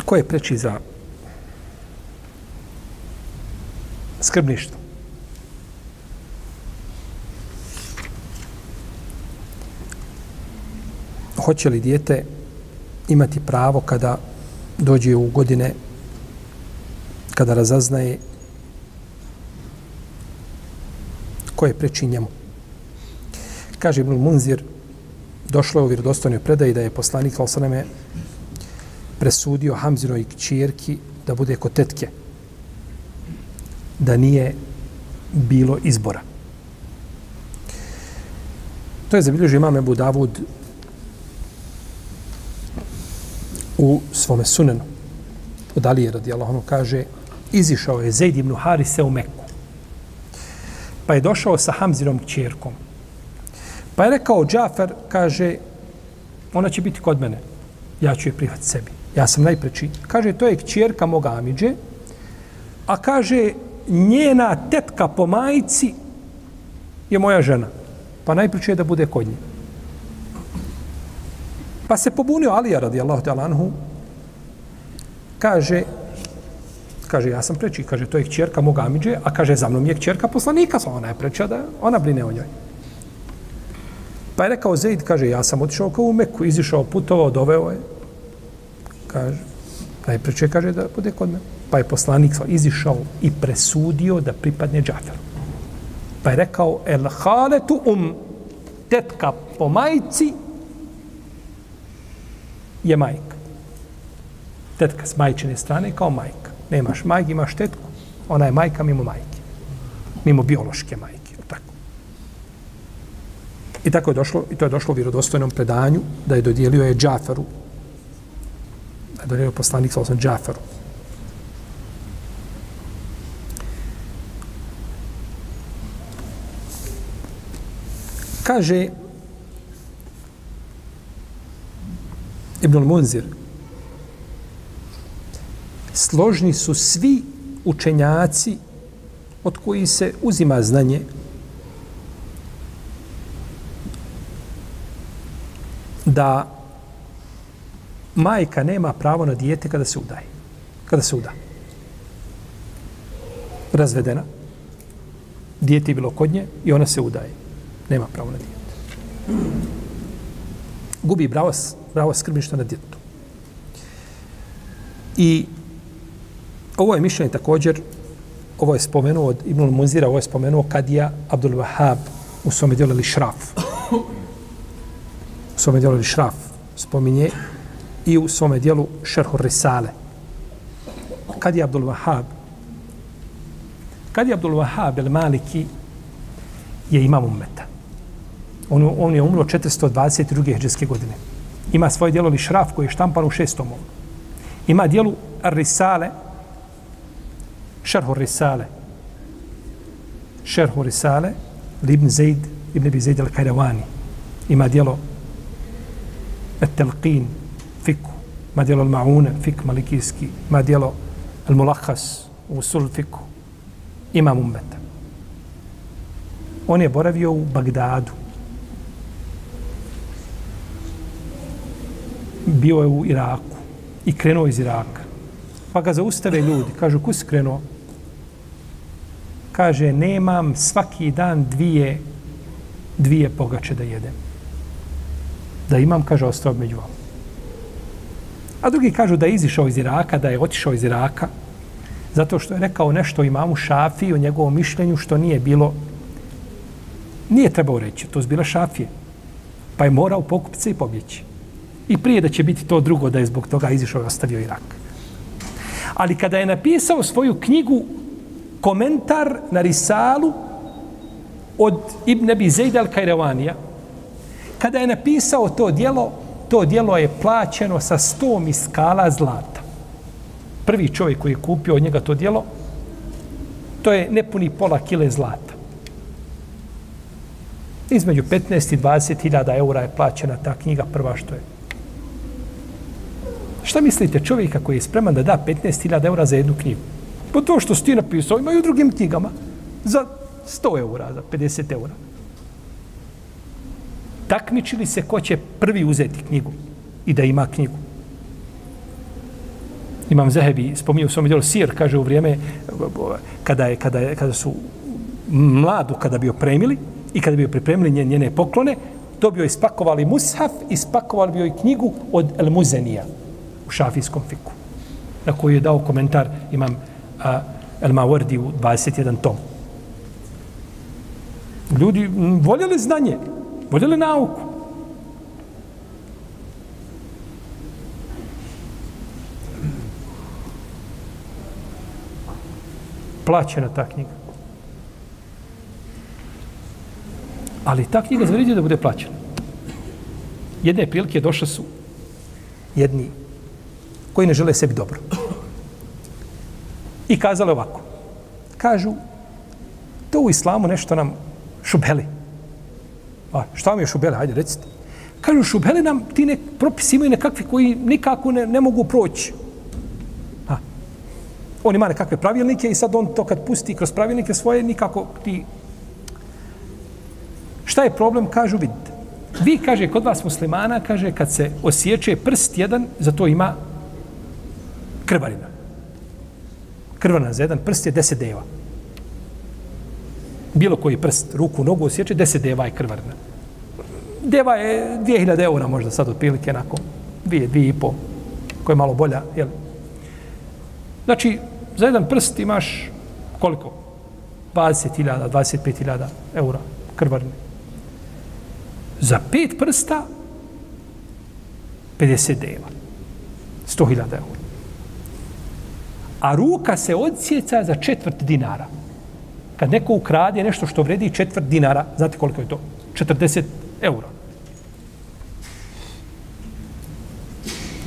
ko je preči za skrbništvo? Hoće li dijete imati pravo kada dođe u godine kada razaznaje ko je preči njemu. Kaže Ibn Munzir, došlo je u vjerodostojnoj predaji da je poslanik Al-Saname presudio Hamzinoj čirki da bude kod tetke. Da nije bilo izbora. To je zabilježio imam Ebu Davud u svome sunenu. Od Alije radijallahu anhu kaže izišao je Zaid ibn Harise u Meku. Pa je došao sa Hamzirom čerkom. Pa je rekao Džafer, kaže, ona će biti kod mene. Ja ću je prihvatiti sebi. Ja sam najpreči. Kaže, to je kćerka moga Amidže, a kaže, njena tetka po majici je moja žena. Pa najpreče je da bude kod nje. Pa se pobunio Alija radijallahu ta'ala anhu, kaže, kaže, ja sam preči, kaže, to je kćerka moga Amidže, a kaže, za mnom je kćerka poslanika, sa ona je preča da ona brine o njoj. Pa je rekao Zaid, kaže, ja sam otišao kao u Meku, izišao, putovao, doveo je. Kaže, najpreče kaže da bude kod mene. Pa je poslanik izišao i presudio da pripadne Džaferu. Pa je rekao, el haletu um, tetka po majici je majka. Tetka s majčine strane kao majka. Nemaš majke, imaš tetku, ona je majka mimo majke. Mimo biološke majke. Tako. I tako je došlo, i to je došlo u vjerodostojnom predanju, da je dodijelio je Džaferu, da je dodijelio poslanik sa osam Džaferu. Kaže Ibn al-Munzir, složni su svi učenjaci od koji se uzima znanje da majka nema pravo na dijete kada se udaje. Kada se uda. Razvedena. Dijete je bilo kod nje i ona se udaje. Nema pravo na dijete. Gubi bravo, bravo skrbništva na djetetu. I ovo je mišljenje također, ovo je spomenuo od Ibnul Munzira, ovo je spomenuo Kadija Abdul Wahab u svome djelu ili Šraf. U svome djelu ili Šraf spominje i u svome djelu Šerhu Risale. Kadija Abdul Wahab Kadija Abdul Wahab el Maliki je imam ummeta. On, on je umro 422. hijđarske godine. Ima svoje dijelo Lišraf koji je štampan u šestom ovom. Ima dijelu Risale, šerhu Risale. Šerhu Risale, Ibn Zaid, Ibn Abi Zaid al-Kajravani. Ima dijelo At-Telqin, Fiku. Ima dijelo Al-Ma'una, Fik Malikijski. Ima dijelo Al-Mulakhas, Usul Fiku. Imam ummeta. On je boravio u Bagdadu. Bio je u Iraku i krenuo iz Iraka. Pa ga zaustave ljudi. Kažu, kus si krenuo? Kaže, nemam svaki dan dvije, dvije pogače da jedem. Da imam, kaže, ostao među vam. A drugi kažu da je izišao iz Iraka, da je otišao iz Iraka, zato što je rekao nešto imamu Šafi o njegovom mišljenju što nije bilo, nije trebao reći, to je bila Šafije. Pa je morao pokupiti i pobjeći. I prije da će biti to drugo da je zbog toga izišao i ostavio Irak. Ali kada je napisao svoju knjigu komentar na Risalu od Ibn Abi Zaid al-Kajrevanija, kada je napisao to dijelo, to dijelo je plaćeno sa sto miskala zlata. Prvi čovjek koji je kupio od njega to dijelo, to je nepuni pola kile zlata. Između 15 i 20 hiljada eura je plaćena ta knjiga prva što je Šta mislite čovjeka koji je spreman da da 15.000 eura za jednu knjigu? Po to što si ti napisao, imaju u drugim knjigama za 100 eura, za 50 eura. Takmičili se ko će prvi uzeti knjigu i da ima knjigu. Imam Zahebi, spominje u svom djelu Sir, kaže u vrijeme kada, je, kada, je, kada su mladu, kada bi opremili i kada bi pripremili njene poklone, to bi joj ispakovali mushaf, ispakovali bi joj knjigu od El Muzenija šafijskom fiku, na koji je dao komentar imam a, El Mawardi u 21 tom. Ljudi voljeli znanje, voljeli nauku. Plaćena ta knjiga. Ali ta knjiga zavređuje da bude plaćena. Jedne prilike došle su jedni koji ne žele sebi dobro. I kazale ovako. Kažu, to u islamu nešto nam šubeli. A šta mi je šubeli? Hajde, recite. Kažu, šubeli nam, ti nek, propisi imaju nekakvi koji nikako ne, ne mogu proći. A, On ima nekakve pravilnike i sad on to kad pusti kroz pravilnike svoje, nikako ti... Šta je problem? Kažu, vidite. Vi, kaže, kod vas muslimana, kaže, kad se osjeće prst jedan, za to ima krvarina. Krvarina za jedan prst je deset deva. Bilo koji prst, ruku, nogu osjeće, deset deva je krvarina. Deva je 2000 eura možda sad otprilike onako, dvije, dvije i po, koja je malo bolja. Jel? Znači, za jedan prst imaš koliko? 20.000, 25.000 eura krvarne. Za pet prsta 50 deva. 100.000 eura. A ruka se odsjeca za četvrt dinara. Kad neko ukrade nešto što vredi četvrt dinara, znate koliko je to? 40 eura.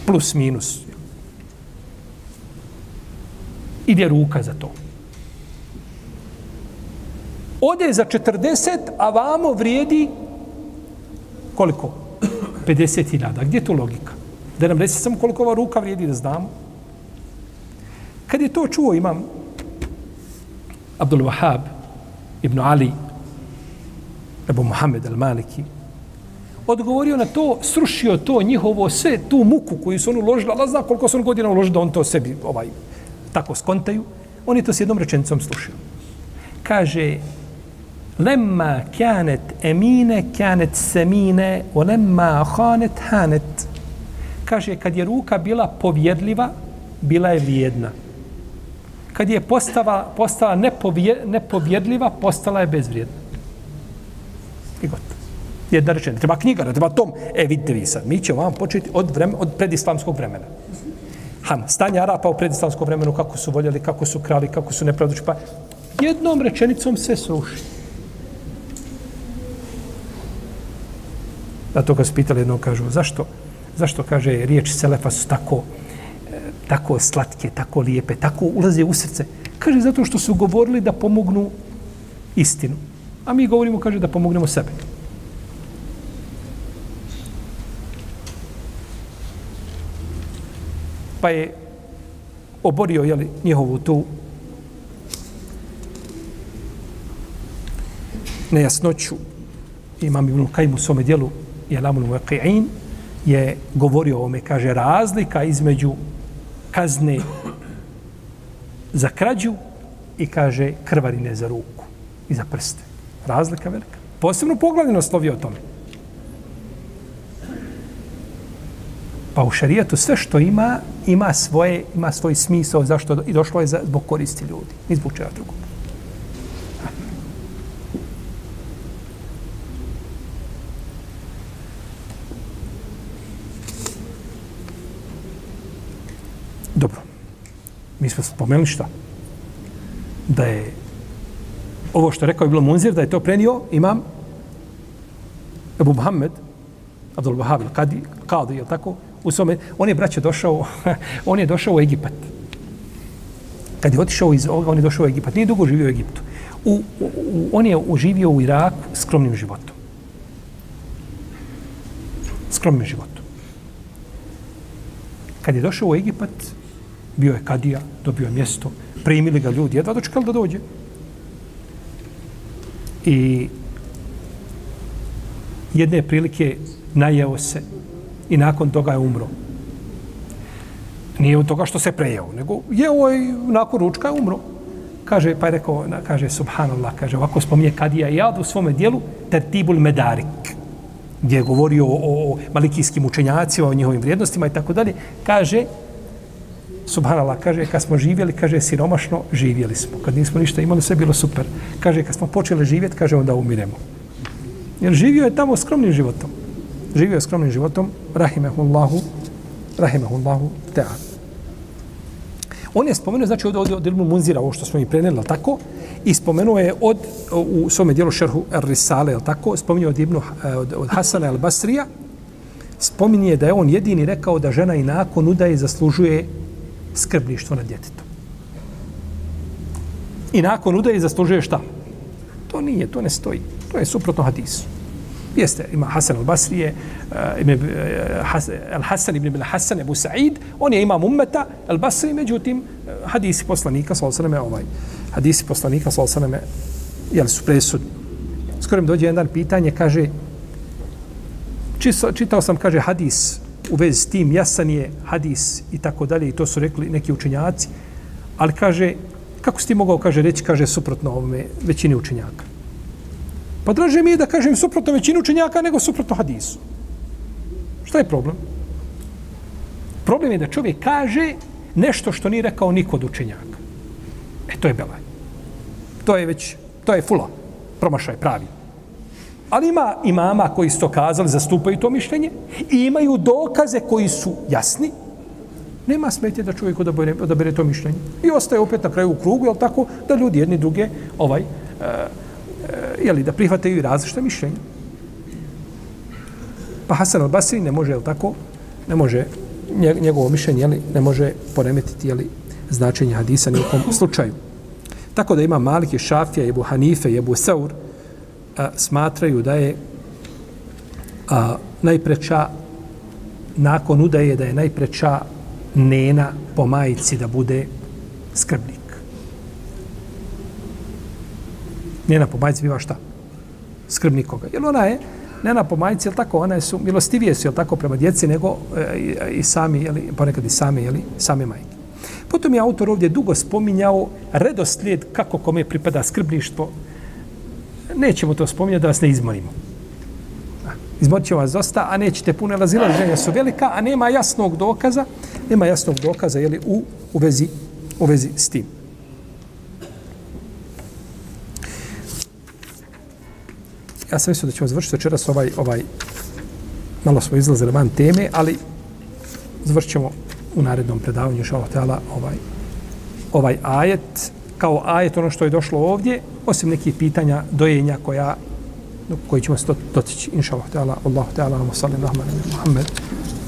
Plus, minus. Ide ruka za to. Ode za 40, a vamo vrijedi koliko? 50.000. Gdje je tu logika? Da nam resi samo koliko ova ruka vrijedi da znamo. Kad je to čuo, imam Abdul Wahab ibn Ali Ebu Muhammed al-Maliki odgovorio na to, srušio to njihovo sve, tu muku koju su oni uložili, Allah zna koliko su on godina uložili da on to sebi ovaj, tako skontaju, on je to s jednom rečenicom slušio. Kaže, lemma kjanet emine, kjanet semine, o lemma hanet hanet. Kaže, kad je ruka bila povjedljiva, bila je vrijedna. Kad je postava, postala nepovje, nepovjedljiva, postala je bezvrijedna. I gotovo. Jedna rečena. Treba knjiga, ne treba tom. E, vidite vi sad. Mi ćemo vam početi od, vreme, od predislamskog vremena. Ham, stanje Arapa u predislamskom vremenu, kako su voljeli, kako su krali, kako su nepravdući. Pa jednom rečenicom se sruši. Zato kad su pitali jednom, kažu, zašto? Zašto, kaže, riječi Selefa su tako, tako slatke, tako lijepe, tako ulaze u srce? Kaže, zato što su govorili da pomognu istinu. A mi govorimo, kaže, da pomognemo sebe. Pa je oborio jeli, njihovu tu nejasnoću. Imam Ibn Kajim u svome dijelu je Lamun Vaqi'in je govorio o ome, kaže, razlika između kazne za krađu i kaže krvarine za ruku i za prste. Razlika velika. Posebno poglavljeno slovi o tome. Pa u šarijatu sve što ima, ima svoje, ima svoj smisao zašto i došlo je za, zbog koristi ljudi. Ni zbog čega drugog. Dobro. Mi smo spomenuli šta? Da je ovo što rekao je bilo Munzir, da je to prenio imam Abu Muhammed, Abdul Wahab al-Qadi, Qadi, je tako? U svome, on je, braće, došao, on je došao u Egipat. Kad je otišao iz on je došao u Egipat. Nije dugo živio u Egiptu. U, u, u, on je uživio u Iraku skromnim životom. Skromnim životom. Kad je došao u Egipat, bio je kadija, dobio je mjesto, primili ga ljudi, jedva dočekali da dođe. I jedne prilike najeo se i nakon toga je umro. Nije od toga što se prejeo, nego je i nakon ručka je umro. Kaže, pa je rekao, kaže, subhanallah, kaže, ovako spominje Kadija i Jad u svome dijelu, tertibul medarik, gdje je govorio o, o malikijskim učenjacima, o njihovim vrijednostima i tako dalje, kaže, subhanallah, kaže, kad smo živjeli, kaže, siromašno, živjeli smo. Kad nismo ništa imali, sve bilo super. Kaže, kad smo počeli živjeti, kaže, onda umiremo. Jer živio je tamo skromnim životom živio je skromnim životom, rahimehullahu, rahimehullahu ta'ala. On je spomenuo, znači, od, od, od Ilmu Munzira, ovo što smo i preneli, tako, i spomenuo je od, u svome dijelu šerhu Ar-Risale, tako, spomenuo od, Ibnu, eh, od, od Hasana al-Basrija, spominje da je on jedini rekao da žena i nakon udaje zaslužuje skrbništvo nad djetetom. I nakon udaje zaslužuje šta? To nije, to ne stoji. To je suprotno hadisu. Jeste, ima Hasan al-Basrije, uh, al-Hasan ibn al-Hasan, Abu Sa'id, on je imam ummeta, al-Basri, međutim, eh, hadisi poslanika, sal sveme, ovaj, hadisi poslanika, sal sveme, jel su presudni. Skoro mi dođe jedan pitanje, kaže, čisto, čitao sam, kaže, hadis u vezi s tim, jasan je hadis i tako dalje, i to su rekli neki učenjaci, ali kaže, kako si ti mogao, kaže, reći, kaže, suprotno ovome većini učenjaka? Pa draže mi je da kažem suprotno većinu učenjaka nego suprotno hadisu. Šta je problem? Problem je da čovjek kaže nešto što nije rekao niko od učenjaka. E, to je belaj. To je već, to je fula. Promašaj pravi. Ali ima imama koji su to kazali, zastupaju to mišljenje i imaju dokaze koji su jasni. Nema smetje da čovjek odabere, odabere to mišljenje. I ostaje opet na kraju u krugu, jel tako, da ljudi jedni druge ovaj, uh, jeli, da prihvataju i različite mišljenja. Pa Hasan al-Basri ne može, jel tako, ne može, njegovo mišljenje, jeli, ne može poremetiti, jeli, značenje hadisa nijekom u kom slučaju. Tako da ima Malik i Šafija, Ebu Hanife, Ebu Saur, a, smatraju da je a, najpreča, nakon udaje, da je najpreča nena po majici da bude skrbnik. Nena po majci biva šta? Skrbnik koga. Jer ona je, nena po majci, jel tako, ona je su, milostivije su, jel tako, prema djeci, nego e, i, sami, jel, ponekad i sami, jel, same majke. Potom je autor ovdje dugo spominjao redoslijed kako kome pripada skrbništvo. Nećemo to spominjati da vas ne izmorimo. Izmorit će vas dosta, a nećete puno razilaženja su velika, a nema jasnog dokaza, nema jasnog dokaza jeli, u, u, vezi, u vezi s tim. ja sam mislio da ćemo završiti večeras ovaj, ovaj, malo smo izlazili van teme, ali završit ćemo u narednom predavanju šalot ovaj, ovaj ajet, kao ajet ono što je došlo ovdje, osim nekih pitanja dojenja koja koji ćemo se dotići. Inša Allah, Allahu Allah, Allah, te Allah, rahman, muhammed,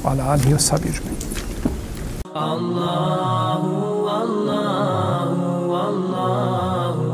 ala alihi, wa žmi. Allahu, Allahu, Allahu,